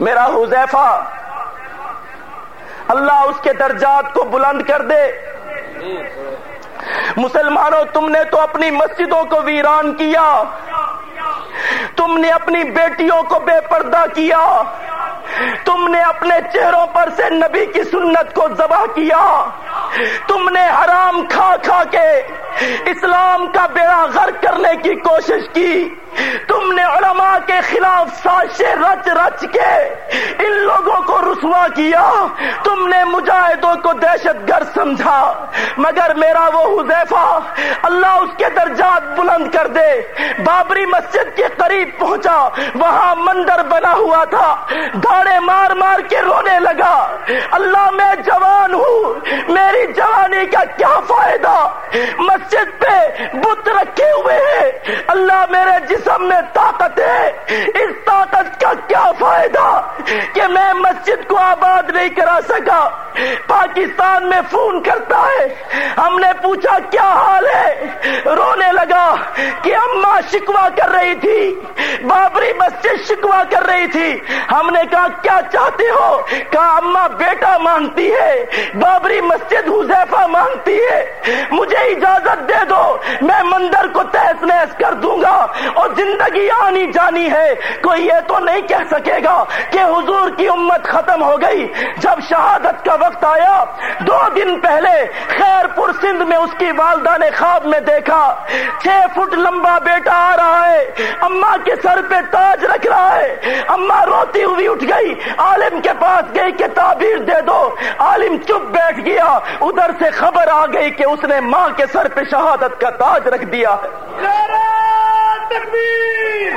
میرا حذیفہ، اللہ اس کے درجات کو بلند کر دے۔ مسلمانوں، تم نے تو اپنی مسجدوں کو ویران کیا۔ تم نے اپنی بیٹیوں کو بے پردہ کیا۔ تم نے اپنے چہروں پر سے نبی کی سنت کو ذبح کیا۔ تم نے حرام کھا کھا کے اسلام کا بیڑا غرق کرنے کی کوشش کی۔ تم نے علماء کے خلاف ساشے رچ رچ کے ان لوگوں کو رسوا کیا۔ تم نے مجاہدوں کو دہشت گرد سمجھا۔ مگر میرا وہ حذیفہ اللہ اس کے درجات بلند کر دے۔ بابری مسجد کے قریب پہنچا۔ وہاں مندر بنا ہوا تھا۔ دھاڑے مار مار کے رونے لگا۔ اللہ میں جوان ہوں۔ میری جوان جانے کا کیا فائدہ؟ مسجد پہ بت رکھے ہوئے ہیں۔ اللہ میرے جسم میں طاقت ہے۔ اس طاقت کا کیا فائدہ؟ کہ میں مسجد کو آباد نہیں کرا سکا۔ پاکستان میں فون کرتا ہے۔ ہم نے پوچھا، کیا حال ہے؟ رونے لگا کہ اماں شکوا کر رہی تھی۔ بابری مسجد شکوا کر رہی تھی۔ ہم نے کہا، کیا چاہتے ہو؟ کہا بیٹا مانگتی ہے، بابری مسجد حذیفہ مانگتی ہے۔ مجھے اجازت دے دو، میں مندر کو تحس نحس کر دوں گا اور زندگی آنی جانی ہے۔ کوئی یہ تو نہیں کہہ سکے گا کہ حضور کی امت ختم ہو گئی۔ جب شہادت کا وقت آیا، دو دن پہلے خیر سندھ میں اس کی والدہ نے خواب میں دیکھا۔ چھ فٹ لمبا بیٹا آ رہا ہے۔ اما کے سر پہ تاج رکھ رہا ہے۔ اما روتی ہوئی اٹھ گئی۔ عالم کے پاس گئی کہ تعبیر دے دو۔ عالم چپ بیٹھ گیا۔ ادھر سے خبر آ گئی کہ اس نے ماں کے سر پہ شہادت کا تاج رکھ دیا۔ ہے تکبیر!